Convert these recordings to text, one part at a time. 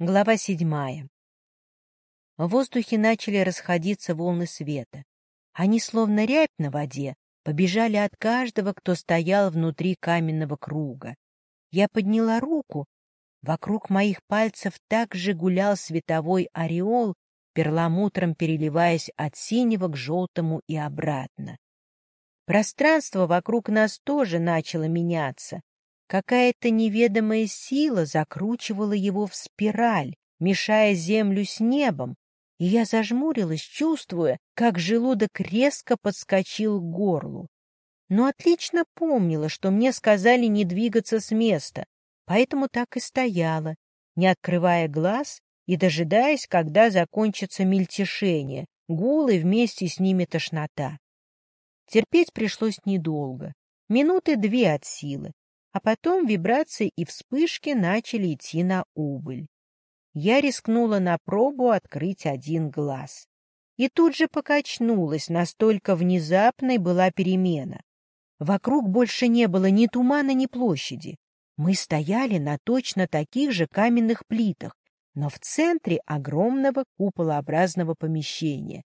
Глава седьмая. В воздухе начали расходиться волны света. Они, словно рябь на воде, побежали от каждого, кто стоял внутри каменного круга. Я подняла руку. Вокруг моих пальцев также гулял световой ореол, перламутром переливаясь от синего к желтому и обратно. Пространство вокруг нас тоже начало меняться. Какая-то неведомая сила закручивала его в спираль, мешая землю с небом, и я зажмурилась, чувствуя, как желудок резко подскочил к горлу. Но отлично помнила, что мне сказали не двигаться с места, поэтому так и стояла, не открывая глаз и дожидаясь, когда закончится мельтешение, гул и вместе с ними тошнота. Терпеть пришлось недолго, минуты две от силы, а потом вибрации и вспышки начали идти на убыль. Я рискнула на пробу открыть один глаз. И тут же покачнулась, настолько внезапной была перемена. Вокруг больше не было ни тумана, ни площади. Мы стояли на точно таких же каменных плитах, но в центре огромного куполообразного помещения.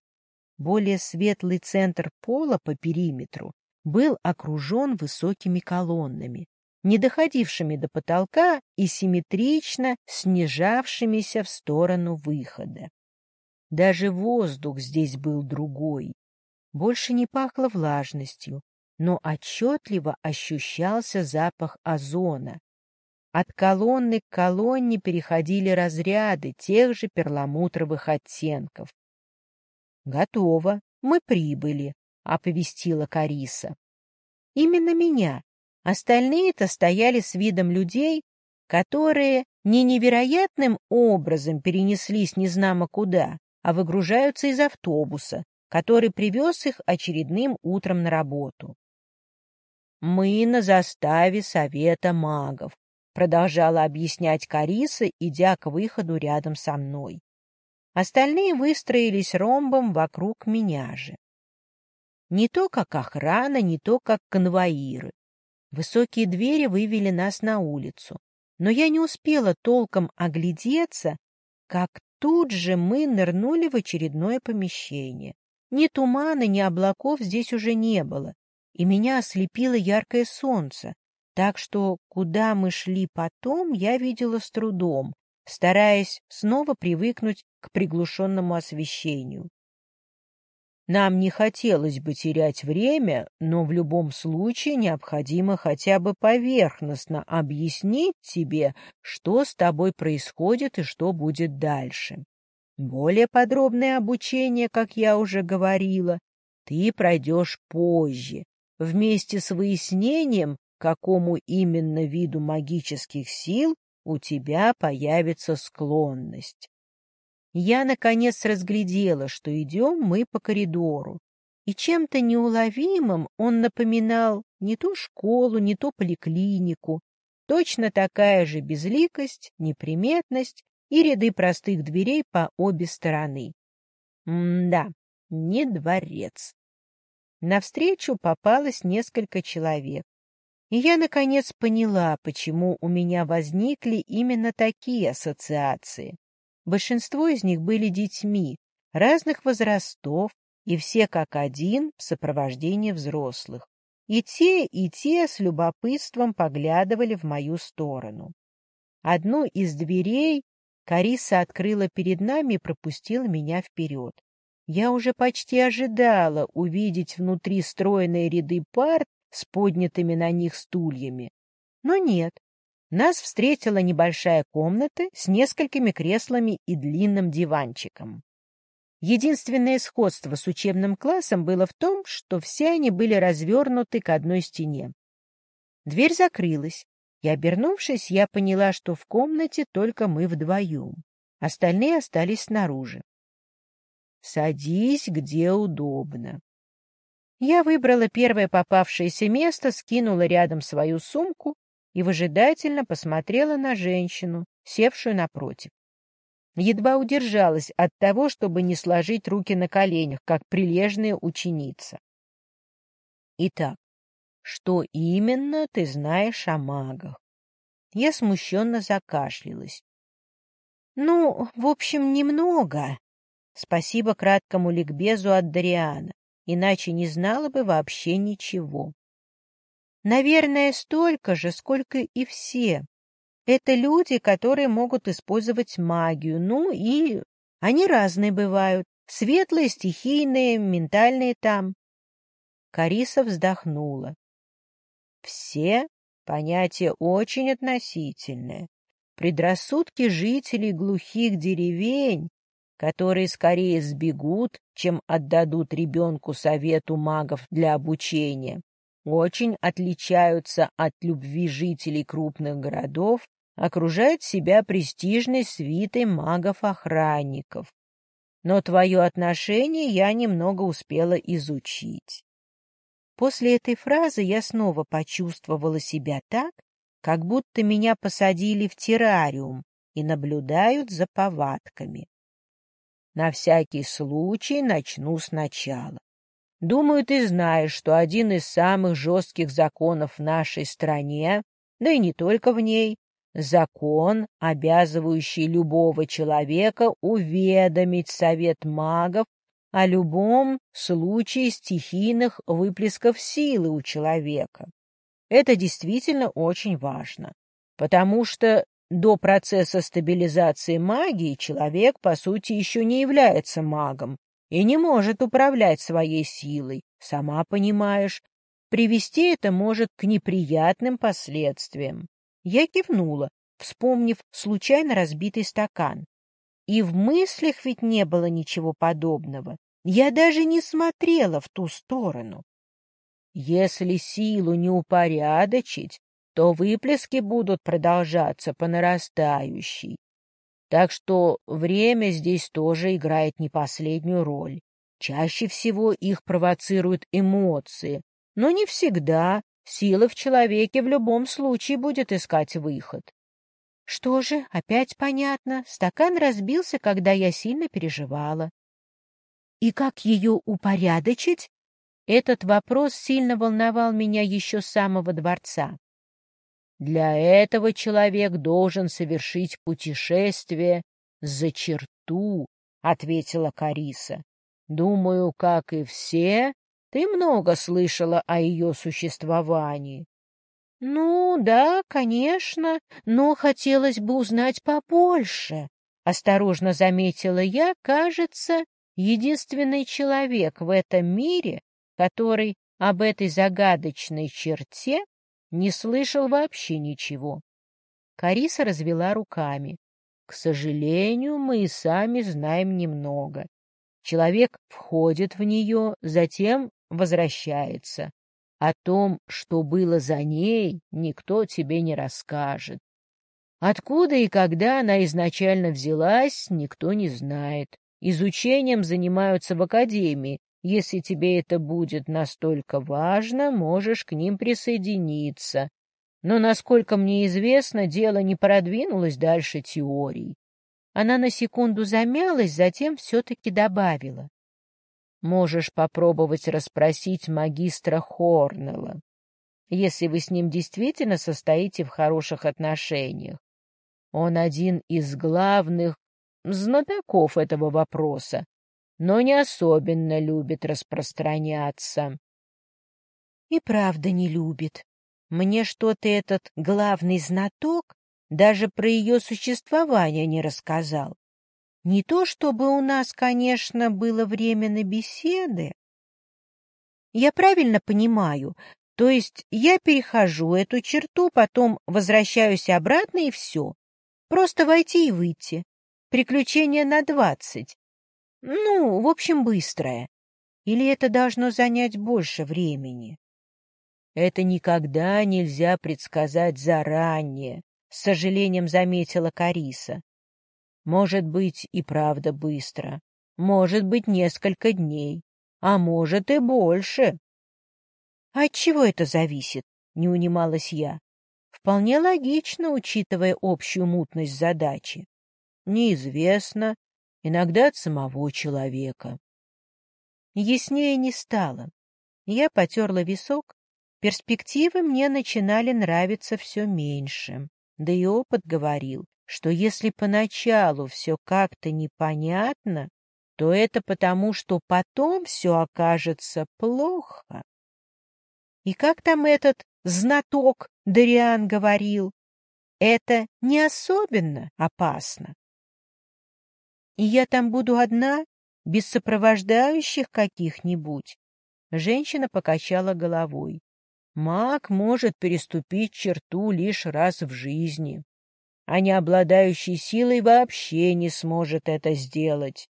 Более светлый центр пола по периметру был окружен высокими колоннами, не доходившими до потолка и симметрично снижавшимися в сторону выхода. Даже воздух здесь был другой. Больше не пахло влажностью, но отчетливо ощущался запах озона. От колонны к колонне переходили разряды тех же перламутровых оттенков. «Готово, мы прибыли», — оповестила Кариса. Именно меня, Остальные-то стояли с видом людей, которые не невероятным образом перенеслись незнамо куда, а выгружаются из автобуса, который привез их очередным утром на работу. «Мы на заставе Совета магов», — продолжала объяснять Кариса, идя к выходу рядом со мной. Остальные выстроились ромбом вокруг меня же. Не то как охрана, не то как конвоиры. Высокие двери вывели нас на улицу, но я не успела толком оглядеться, как тут же мы нырнули в очередное помещение. Ни тумана, ни облаков здесь уже не было, и меня ослепило яркое солнце, так что куда мы шли потом, я видела с трудом, стараясь снова привыкнуть к приглушенному освещению. Нам не хотелось бы терять время, но в любом случае необходимо хотя бы поверхностно объяснить тебе, что с тобой происходит и что будет дальше. Более подробное обучение, как я уже говорила, ты пройдешь позже, вместе с выяснением, какому именно виду магических сил у тебя появится склонность я, наконец, разглядела, что идем мы по коридору, и чем-то неуловимым он напоминал не то школу, не то поликлинику, точно такая же безликость, неприметность и ряды простых дверей по обе стороны. М-да, не дворец. Навстречу попалось несколько человек. И я, наконец, поняла, почему у меня возникли именно такие ассоциации. Большинство из них были детьми разных возрастов, и все как один в сопровождении взрослых. И те, и те с любопытством поглядывали в мою сторону. Одну из дверей Кариса открыла перед нами и пропустила меня вперед. Я уже почти ожидала увидеть внутри стройные ряды пар с поднятыми на них стульями. Но нет, нас встретила небольшая комната с несколькими креслами и длинным диванчиком. Единственное сходство с учебным классом было в том, что все они были развернуты к одной стене. Дверь закрылась, и, обернувшись, я поняла, что в комнате только мы вдвоем. Остальные остались снаружи. «Садись, где удобно». Я выбрала первое попавшееся место, скинула рядом свою сумку и выжидательно посмотрела на женщину, севшую напротив. Едва удержалась от того, чтобы не сложить руки на коленях, как прилежная ученица. Итак, что именно ты знаешь о магах? Я смущенно закашлялась. Ну, в общем, немного. Спасибо краткому ликбезу от Дариана, иначе не знала бы вообще ничего. Наверное, столько же, сколько и все. Это люди, которые могут использовать магию, ну и они разные бывают. Светлые, стихийные, ментальные там. Кариса вздохнула. Все понятие очень относительное. Предрассудки жителей глухих деревень, которые скорее сбегут, чем отдадут ребенку совету магов для обучения, очень отличаются от любви жителей крупных городов, окружают себя престижной свитой магов-охранников. Но твое отношение я немного успела изучить. После этой фразы я снова почувствовала себя так, как будто меня посадили в террариум и наблюдают за повадками. На всякий случай начну сначала. Думаю, ты знаешь, что один из самых жестких законов в нашей стране, да и не только в ней, закон, обязывающий любого человека уведомить совет магов о любом случае стихийных выплесков силы у человека. Это действительно очень важно, потому что до процесса стабилизации магии человек, по сути, еще не является магом и не может управлять своей силой, сама понимаешь. Привести это может к неприятным последствиям. Я кивнула, вспомнив случайно разбитый стакан. И в мыслях ведь не было ничего подобного. Я даже не смотрела в ту сторону. Если силу не упорядочить, то выплески будут продолжаться по нарастающей. Так что время здесь тоже играет не последнюю роль. Чаще всего их провоцируют эмоции, но не всегда сила в человеке в любом случае будет искать выход. Что же, опять понятно, стакан разбился, когда я сильно переживала. И как ее упорядочить? Этот вопрос сильно волновал меня еще с самого дворца. Для этого человек должен совершить путешествие за черту, — ответила Кариса. Думаю, как и все, ты много слышала о ее существовании. — Ну, да, конечно, но хотелось бы узнать побольше, — осторожно заметила я, кажется, единственный человек в этом мире, который об этой загадочной черте не слышал вообще ничего. Кариса развела руками. К сожалению, мы и сами знаем немного. Человек входит в нее, затем возвращается. О том, что было за ней, никто тебе не расскажет. Откуда и когда она изначально взялась, никто не знает. Изучением занимаются в академии. Если тебе это будет настолько важно, можешь к ним присоединиться. Но, насколько мне известно, дело не продвинулось дальше теорий. Она на секунду замялась, затем все-таки добавила. Можешь попробовать расспросить магистра Хорнелла, если вы с ним действительно состоите в хороших отношениях. Он один из главных знатоков этого вопроса, но не особенно любит распространяться. И правда не любит. Мне что-то этот главный знаток даже про ее существование не рассказал. Не то чтобы у нас, конечно, было время на беседы. Я правильно понимаю, то есть я перехожу эту черту, потом возвращаюсь обратно и все. Просто войти и выйти. Приключение на двадцать. Ну, в общем, быстрое. Или это должно занять больше времени? Это никогда нельзя предсказать заранее, с сожалением заметила Кариса. Может быть и правда быстро, может быть несколько дней, а может и больше. От чего это зависит? Не унималась я. Вполне логично, учитывая общую мутность задачи неизвестно, иногда от самого человека. Яснее не стало. Я потерла висок. Перспективы мне начинали нравиться все меньше. Да и опыт говорил, что если поначалу все как-то непонятно, то это потому, что потом все окажется плохо. И как там этот знаток Дариан говорил, это не особенно опасно. И я там буду одна, без сопровождающих каких-нибудь. Женщина покачала головой. Маг может переступить черту лишь раз в жизни, а не обладающий силой вообще не сможет это сделать.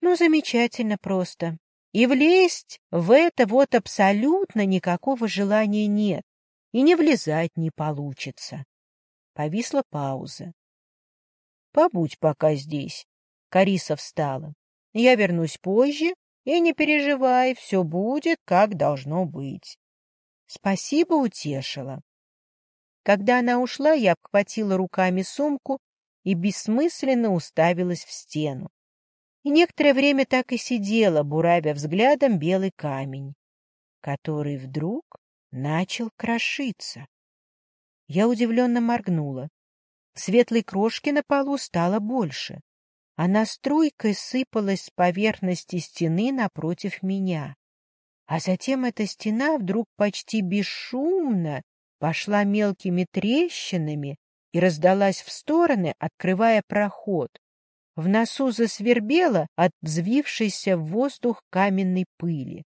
Ну, замечательно просто. И влезть в это вот абсолютно никакого желания нет, и не влезать не получится. Повисла пауза. — Побудь пока здесь. Кариса встала. — Я вернусь позже, и не переживай, все будет, как должно быть. Спасибо, утешила. Когда она ушла, я обхватила руками сумку и бессмысленно уставилась в стену. И некоторое время так и сидела, буравя взглядом белый камень, который вдруг начал крошиться. Я удивленно моргнула. Светлой крошки на полу стало больше. Она струйкой сыпалась с поверхности стены напротив меня. А затем эта стена вдруг почти бесшумно пошла мелкими трещинами и раздалась в стороны, открывая проход. В носу засвербело от взвившейся в воздух каменной пыли.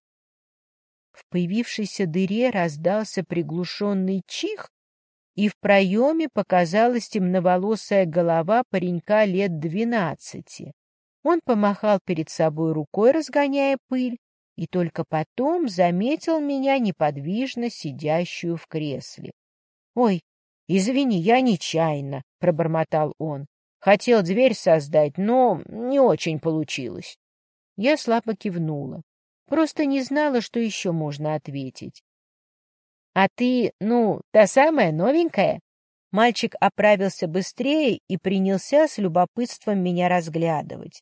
В появившейся дыре раздался приглушенный чих, и в проеме показалась темноволосая голова паренька лет двенадцати. Он помахал перед собой рукой, разгоняя пыль, и только потом заметил меня неподвижно сидящую в кресле. — Ой, извини, я нечаянно, — пробормотал он. Хотел дверь создать, но не очень получилось. Я слабо кивнула. Просто не знала, что еще можно ответить. — А ты, ну, та самая новенькая? Мальчик оправился быстрее и принялся с любопытством меня разглядывать.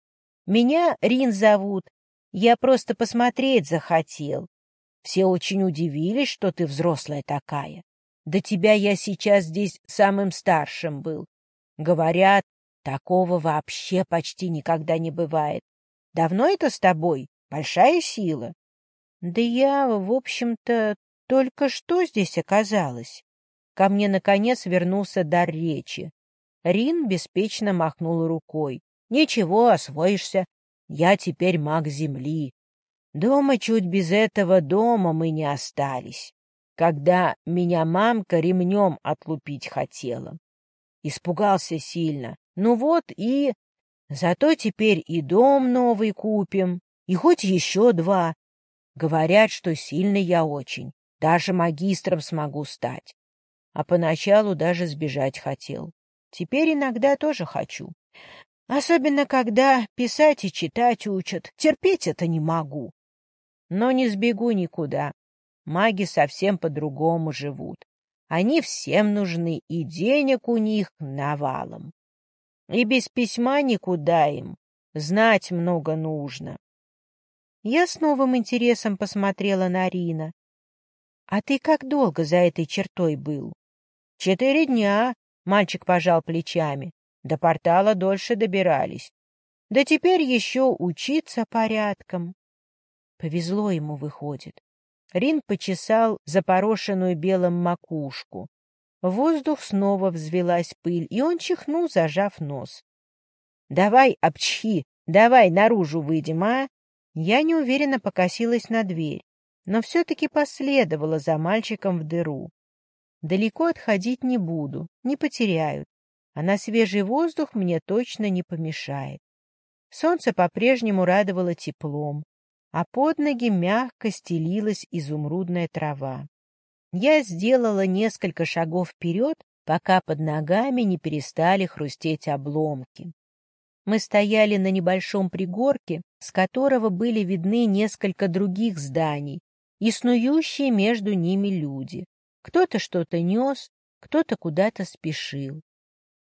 — Меня Рин зовут, я просто посмотреть захотел. Все очень удивились, что ты взрослая такая. До тебя я сейчас здесь самым старшим был. Говорят, такого вообще почти никогда не бывает. Давно это с тобой? Большая сила? Да я, в общем-то, только что здесь оказалась. Ко мне, наконец, вернулся дар речи. Рин беспечно махнул рукой. Ничего, освоишься. Я теперь маг земли. Дома чуть без этого дома мы не остались, когда меня мамка ремнем отлупить хотела. Испугался сильно. Ну вот и... Зато теперь и дом новый купим, и хоть еще два. Говорят, что сильный я очень, даже магистром смогу стать. А поначалу даже сбежать хотел. Теперь иногда тоже хочу. Особенно, когда писать и читать учат. Терпеть это не могу. Но не сбегу никуда. Маги совсем по-другому живут. Они всем нужны, и денег у них навалом. И без письма никуда им. Знать много нужно. Я с новым интересом посмотрела на Рина. — А ты как долго за этой чертой был? — Четыре дня, — мальчик пожал плечами. До портала дольше добирались. Да теперь еще учиться порядком. Повезло ему, выходит. Рин почесал запорошенную белым макушку. В воздух снова взвелась пыль, и он чихнул, зажав нос. — Давай, обчхи, давай наружу выйдем, а? Я неуверенно покосилась на дверь, но все-таки последовала за мальчиком в дыру. Далеко отходить не буду, не потеряют а на свежий воздух мне точно не помешает. Солнце по-прежнему радовало теплом, а под ноги мягко стелилась изумрудная трава. Я сделала несколько шагов вперед, пока под ногами не перестали хрустеть обломки. Мы стояли на небольшом пригорке, с которого были видны несколько других зданий и снующие между ними люди. Кто-то что-то нес, кто-то куда-то спешил.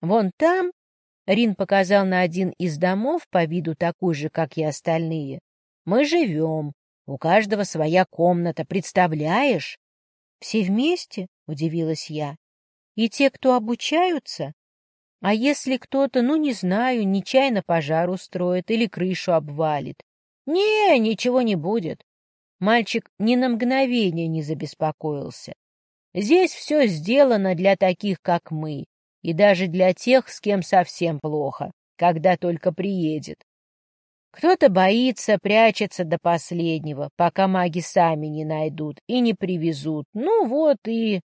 Вон там, — Рин показал на один из домов, по виду такой же, как и остальные, — мы живем. У каждого своя комната, представляешь? — Все вместе? — удивилась я. — И те, кто обучаются? А если кто-то, ну, не знаю, нечаянно пожар устроит или крышу обвалит? Не, ничего не будет. Мальчик ни на мгновение не забеспокоился. Здесь все сделано для таких, как мы, и даже для тех, с кем совсем плохо, когда только приедет. Кто-то боится, прячется до последнего, пока маги сами не найдут и не привезут. Ну вот и...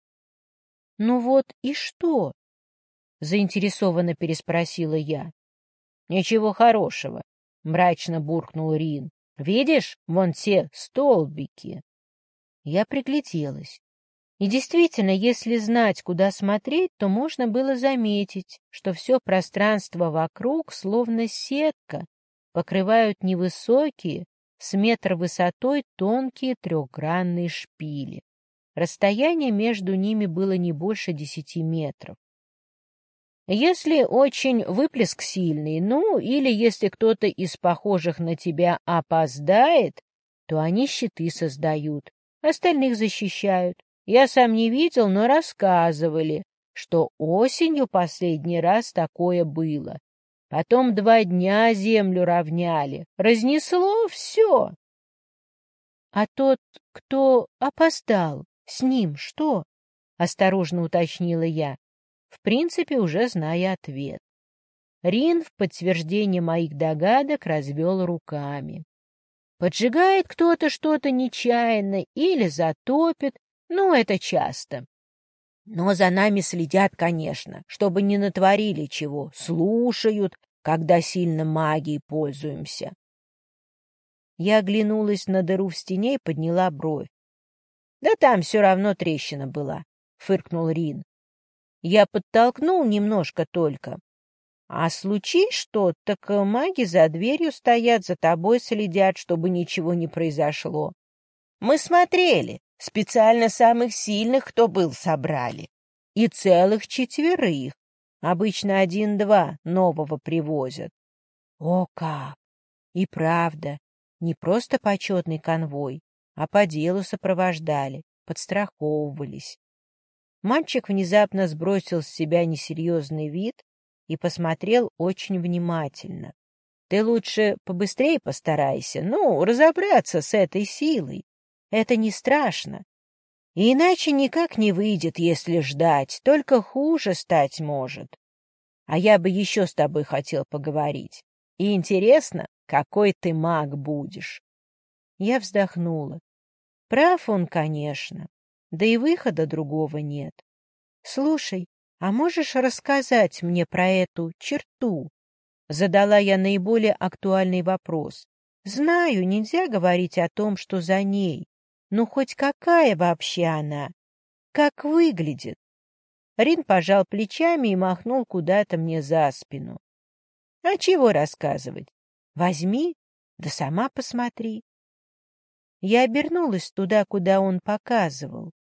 Ну вот и что? Заинтересованно переспросила я. Ничего хорошего, мрачно буркнул Рин. Видишь, вон те столбики. Я пригляделась. И действительно, если знать, куда смотреть, то можно было заметить, что все пространство вокруг словно сетка, покрывают невысокие, с метр высотой тонкие трехгранные шпили. Расстояние между ними было не больше десяти метров. Если очень выплеск сильный, ну, или если кто-то из похожих на тебя опоздает, то они щиты создают, остальных защищают. Я сам не видел, но рассказывали, что осенью последний раз такое было. Потом два дня землю равняли. Разнесло все. А тот, кто опоздал, с ним что? Осторожно уточнила я, в принципе, уже зная ответ. Рин в подтверждение моих догадок развел руками. Поджигает кто-то что-то нечаянно или затопит, ну, это часто. Но за нами следят, конечно, чтобы не натворили чего, слушают, когда сильно магией пользуемся. Я оглянулась на дыру в стене и подняла бровь. — Да там все равно трещина была, — фыркнул Рин. Я подтолкнул немножко только. А случись что, так маги за дверью стоят, за тобой следят, чтобы ничего не произошло. Мы смотрели, Специально самых сильных, кто был, собрали. И целых четверых. Обычно один-два нового привозят. О как! И правда, не просто почетный конвой, а по делу сопровождали, подстраховывались. Мальчик внезапно сбросил с себя несерьезный вид и посмотрел очень внимательно. Ты лучше побыстрее постарайся, ну, разобраться с этой силой. Это не страшно. И иначе никак не выйдет, если ждать, только хуже стать может. А я бы еще с тобой хотел поговорить. И интересно, какой ты маг будешь. Я вздохнула. Прав он, конечно, да и выхода другого нет. Слушай, а можешь рассказать мне про эту черту? Задала я наиболее актуальный вопрос. Знаю, нельзя говорить о том, что за ней, ну, хоть какая вообще она? Как выглядит? Рин пожал плечами и махнул куда-то мне за спину. А чего рассказывать? Возьми, да сама посмотри. Я обернулась туда, куда он показывал,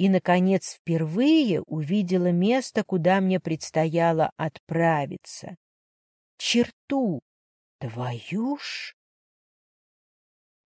и, наконец, впервые увидела место, куда мне предстояло отправиться. Черту! Твою ж!